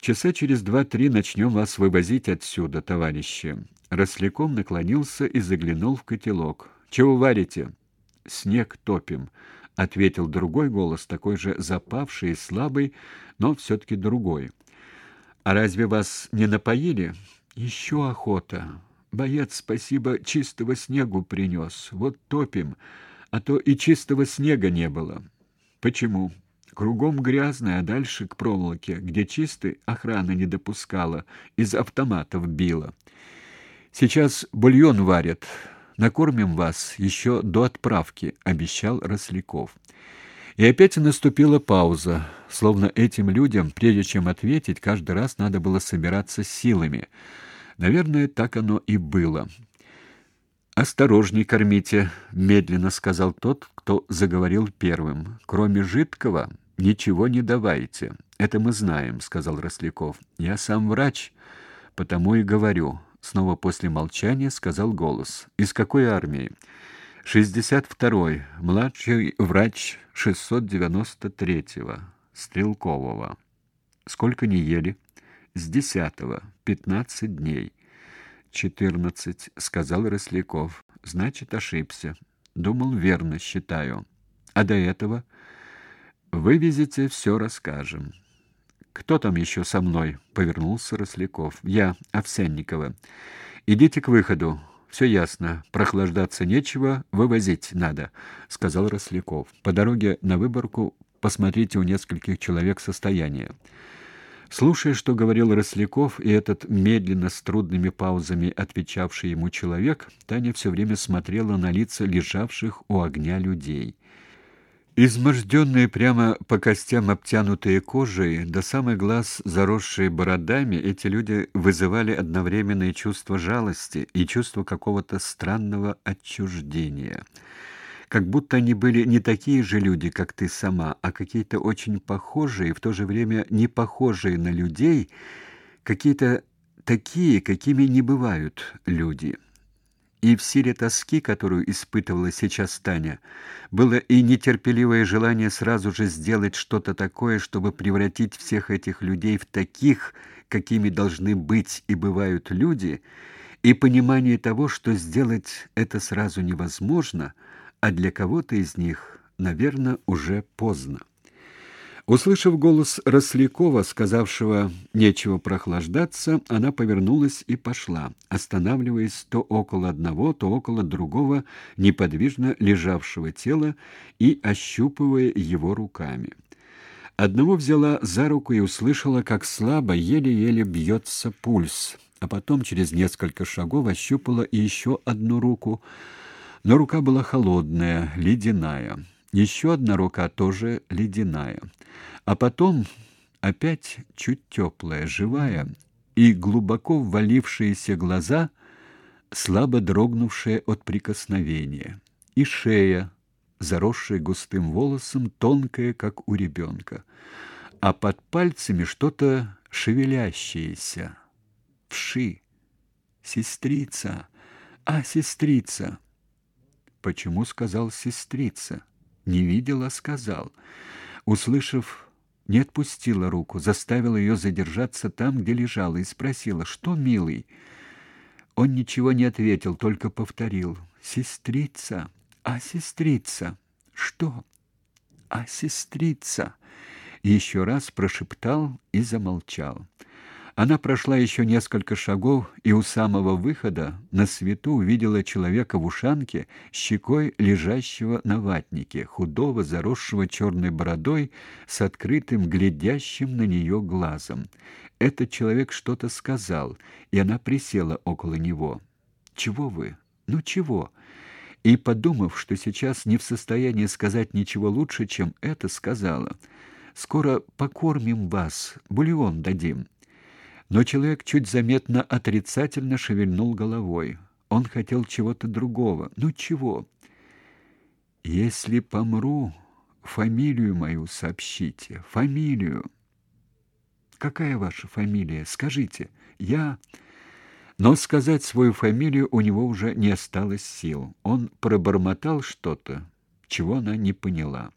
Часа через два-три начнем вас вывозить отсюда, товарищи. Росляком наклонился и заглянул в котелок. Чего варите? Снег топим, ответил другой голос, такой же запавший и слабый, но все таки другой. А разве вас не напоили? Еще охота. Боец, спасибо, чистого снегу принес. Вот топим, а то и чистого снега не было. Почему? Кругом грязно, а дальше к проволоке, где чистый охрана не допускала, из автоматов била. Сейчас бульон варят. Накормим вас еще до отправки, обещал Росляков. И опять наступила пауза, словно этим людям, прежде чем ответить, каждый раз надо было собираться силами. Наверное, так оно и было. Осторожней кормите, медленно сказал тот, кто заговорил первым. Кроме жидкого ничего не давайте. Это мы знаем, сказал Росляков. Я сам врач, потому и говорю. Снова после молчания сказал голос. Из какой армии? 62-й, младший врач 693-го, Стрелкового. Сколько не ели? С 10-го, 15 дней. 14, сказал Росляков. Значит, ошибся. Думал, верно считаю. А до этого вывезете, все расскажем. Кто там еще со мной? повернулся Росляков. Я, Овсянникова. Идите к выходу. Все ясно. Прохлаждаться нечего, вывозить надо, сказал Росляков. По дороге на выборку посмотрите у нескольких человек состояние. Слушая, что говорил Росляков, и этот медленно с трудными паузами отвечавший ему человек, Таня все время смотрела на лица лежавших у огня людей. Изможденные прямо по костям обтянутые кожей, до самых глаз заросшие бородами, эти люди вызывали одновременное чувство жалости и чувство какого-то странного отчуждения. Как будто они были не такие же люди, как ты сама, а какие-то очень похожие и в то же время не похожие на людей, какие-то такие, какими не бывают люди. И в силе тоски, которую испытывала сейчас Таня, было и нетерпеливое желание сразу же сделать что-то такое, чтобы превратить всех этих людей в таких, какими должны быть и бывают люди, и понимание того, что сделать это сразу невозможно, а для кого-то из них, наверное, уже поздно. Услышав голос Рослякова, сказавшего «нечего прохлаждаться», она повернулась и пошла, останавливаясь то около одного, то около другого неподвижно лежавшего тела и ощупывая его руками. Одного взяла за руку и услышала, как слабо, еле-еле бьется пульс, а потом через несколько шагов ощупала еще одну руку, но рука была холодная, ледяная. Еще одна рука тоже ледяная. А потом опять чуть теплая, живая, и глубоко ввалившиеся глаза, слабо дрогнувшие от прикосновения, и шея, заросшая густым волосом, тонкая, как у ребенка, а под пальцами что-то шевелящееся. Вши. Сестрица. А, сестрица. Почему сказал сестрица? Не видела, сказал. Услышав, не отпустила руку, заставила ее задержаться там, где лежала, и спросила: "Что, милый?" Он ничего не ответил, только повторил: "Сестрица, а сестрица, что? А сестрица?" еще раз прошептал и замолчал. Она прошла еще несколько шагов и у самого выхода на свету увидела человека в ушанке, щекой лежащего на ватнике, худого, заросшего черной бородой, с открытым, глядящим на нее глазом. Этот человек что-то сказал, и она присела около него. «Чего вы? Ну чего?» И, подумав, что сейчас не в состоянии сказать ничего лучше, чем это, сказала, «Скоро покормим вас, бульон дадим». Но человек чуть заметно отрицательно шевельнул головой. Он хотел чего-то другого. Ну чего? Если помру, фамилию мою сообщите. Фамилию. Какая ваша фамилия? Скажите. Я но сказать свою фамилию у него уже не осталось сил. Он пробормотал что-то, чего она не поняла.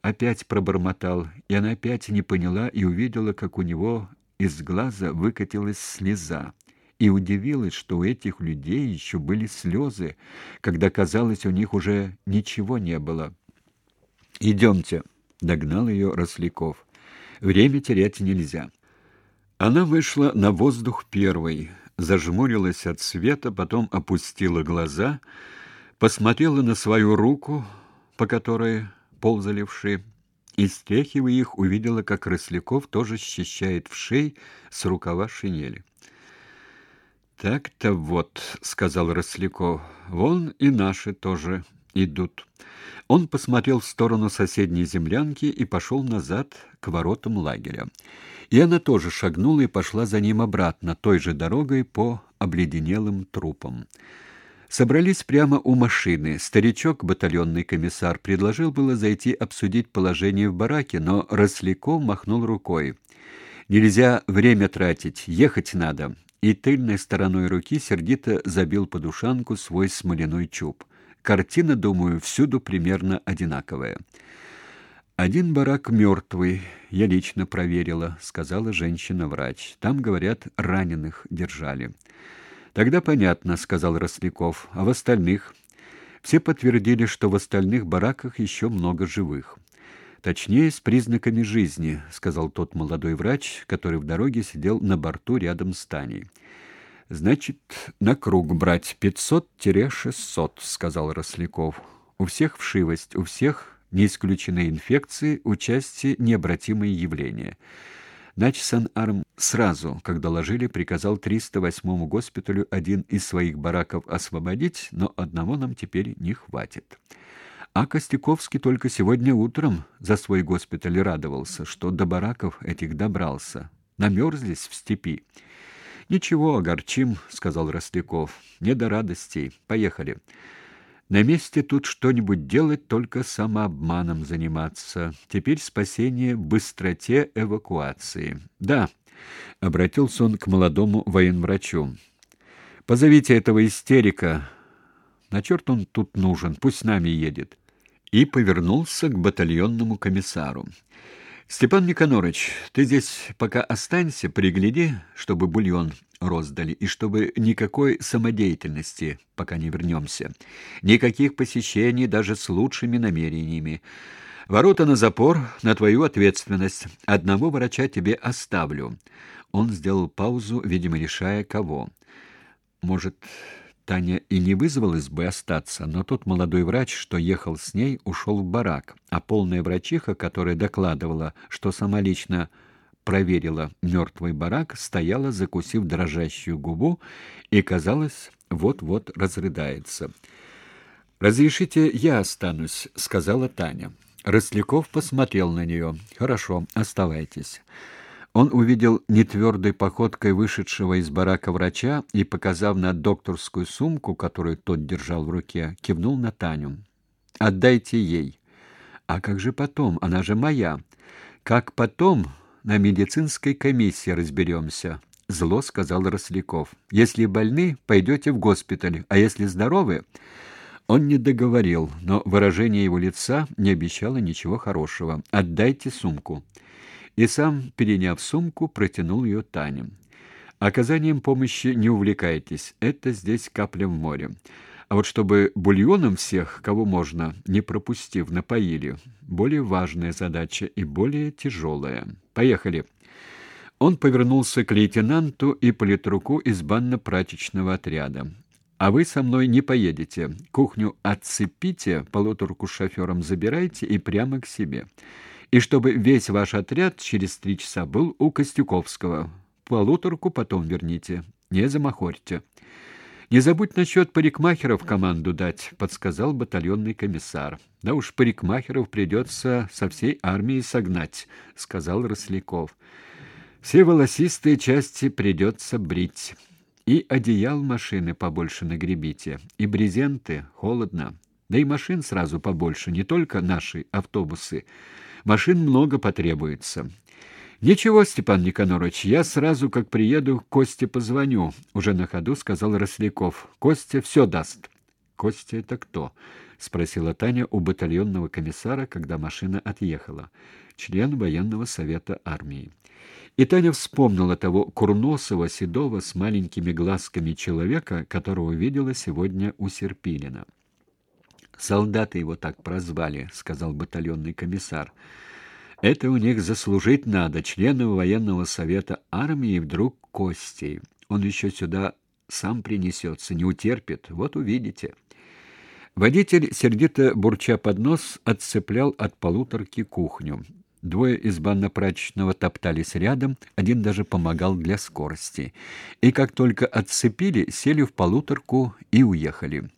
Опять пробормотал, и она опять не поняла и увидела, как у него из глаза выкатилась слеза и удивилась, что у этих людей еще были слезы, когда казалось, у них уже ничего не было. Идемте, догнал ее Росляков. Время терять нельзя. Она вышла на воздух первой, зажмурилась от света, потом опустила глаза, посмотрела на свою руку, по которой ползали вши, и, стряхивая их, увидела, как Росляков тоже счищает вшей с рукава шинели. «Так-то вот», — сказал Росляков, — «вон и наши тоже идут». Он посмотрел в сторону соседней землянки и пошел назад к воротам лагеря. И она тоже шагнула и пошла за ним обратно, той же дорогой по обледенелым трупам. Собрались прямо у машины. Старичок, батальонный комиссар, предложил было зайти обсудить положение в бараке, но Росляков махнул рукой. «Нельзя время тратить, ехать надо и тыльной стороной руки сердито забил под ушанку свой смоляной чуб. Картина, думаю, всюду примерно одинаковая. Один барак мертвый, я лично проверила, сказала женщина-врач. Там, говорят, раненых держали. Тогда понятно, сказал Росляков. А в остальных все подтвердили, что в остальных бараках еще много живых. Точнее, с признаками жизни, сказал тот молодой врач, который в дороге сидел на борту рядом с Таней. Значит, на круг брать пятьсот-шестьсот, сказал Росляков. У всех вшивость, у всех не исключены инфекции, участие необратимые явления. Нач Сан-Арм сразу, когда ложили, приказал 308-му госпиталю один из своих бараков освободить, но одного нам теперь не хватит. А Костяковский только сегодня утром за свой госпиталь радовался, что до бараков этих добрался. Намерзлись в степи. Ничего, огорчим, сказал Ростяков. Не до радостей. Поехали. На месте тут что-нибудь делать, только самообманом заниматься. Теперь спасение в быстроте эвакуации. Да, обратился он к молодому военврачу. Позовите этого истерика. На черт он тут нужен, пусть с нами едет и повернулся к батальонному комиссару. Степан Никонорович, ты здесь пока останься, пригляди, чтобы бульон роздали и чтобы никакой самодеятельности, пока не вернемся. Никаких посещений даже с лучшими намерениями. Ворота на запор, на твою ответственность. Одного врача тебе оставлю. Он сделал паузу, видимо, решая кого. Может, Таня и не вызвалась бы остаться, но тот молодой врач, что ехал с ней, ушел в барак, а полная врачиха, которая докладывала, что сама лично проверила мертвый барак, стояла, закусив дрожащую губу, и, казалось, вот-вот разрыдается. «Разрешите, я останусь», — сказала Таня. Росляков посмотрел на нее. «Хорошо, оставайтесь». Он увидел нетвердой походкой вышедшего из барака врача и, показав на докторскую сумку, которую тот держал в руке, кивнул на Таню. «Отдайте ей». «А как же потом? Она же моя». «Как потом? На медицинской комиссии разберемся», — зло сказал Росляков. «Если больны, пойдете в госпиталь, а если здоровы...» Он не договорил, но выражение его лица не обещало ничего хорошего. «Отдайте сумку» и сам, переняв сумку, протянул ее Тане. Оказанием помощи не увлекайтесь, это здесь капля в море. А вот чтобы бульоном всех, кого можно, не пропустив, напоили, более важная задача и более тяжелая. Поехали. Он повернулся к лейтенанту и политруку из банно-прачечного отряда. А вы со мной не поедете. Кухню отцепите, полуторку с шофером забирайте и прямо к себе и чтобы весь ваш отряд через три часа был у Костюковского. Полуторку потом верните. Не замахорьте. Не забудь насчет парикмахеров команду дать, подсказал батальонный комиссар. Да уж парикмахеров придется со всей армией согнать, сказал Росляков. Все волосистые части придется брить. И одеял машины побольше нагребите, и брезенты, холодно. Да и машин сразу побольше, не только наши автобусы. Машин много потребуется. Ничего, Степан Никонорович, я сразу, как приеду, Косте позвоню, уже на ходу сказал Росляков. Костя все даст. Костя это кто? спросила Таня у батальонного комиссара, когда машина отъехала. член военного совета армии. И Таня вспомнила того курносого, седого, с маленькими глазками человека, которого видела сегодня у Серпилина. «Солдаты его так прозвали», — сказал батальонный комиссар. «Это у них заслужить надо, члены военного совета армии вдруг костей. Он еще сюда сам принесется, не утерпит, вот увидите». Водитель, сердито бурча под нос, отцеплял от полуторки кухню. Двое из банно-прачечного топтались рядом, один даже помогал для скорости. И как только отцепили, сели в полуторку и уехали.